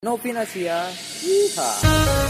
No financia. Yeehaw.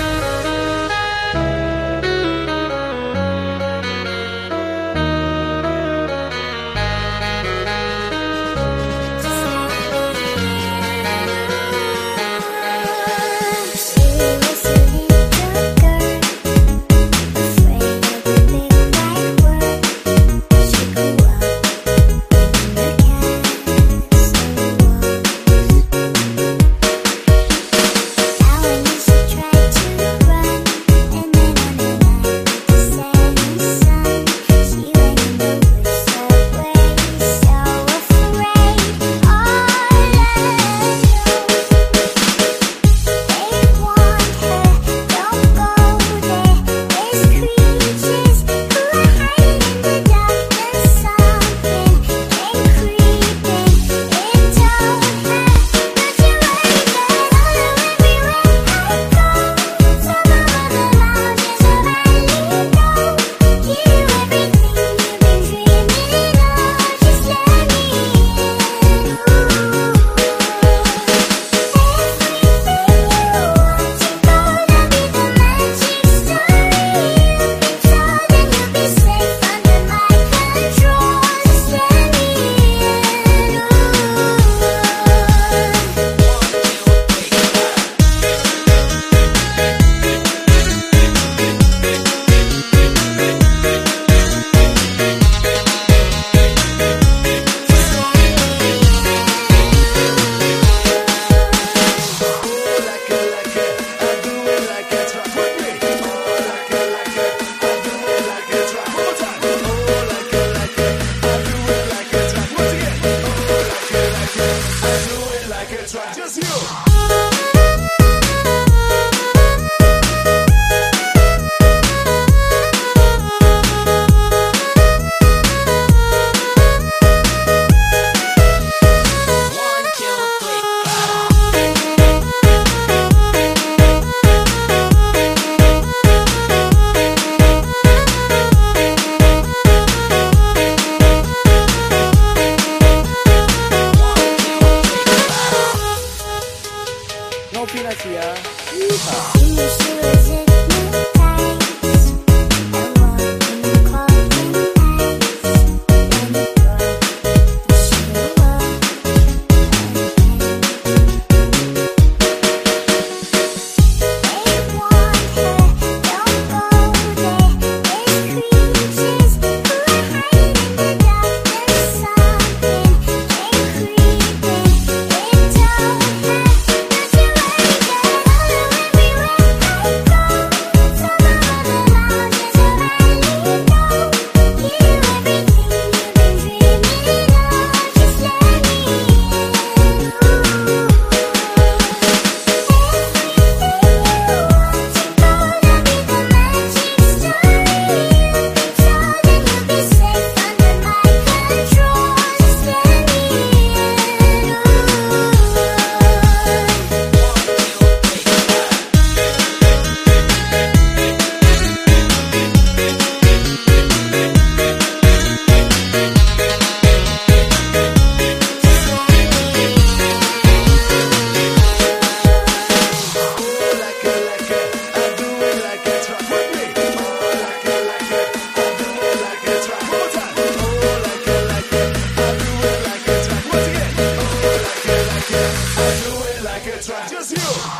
Just you.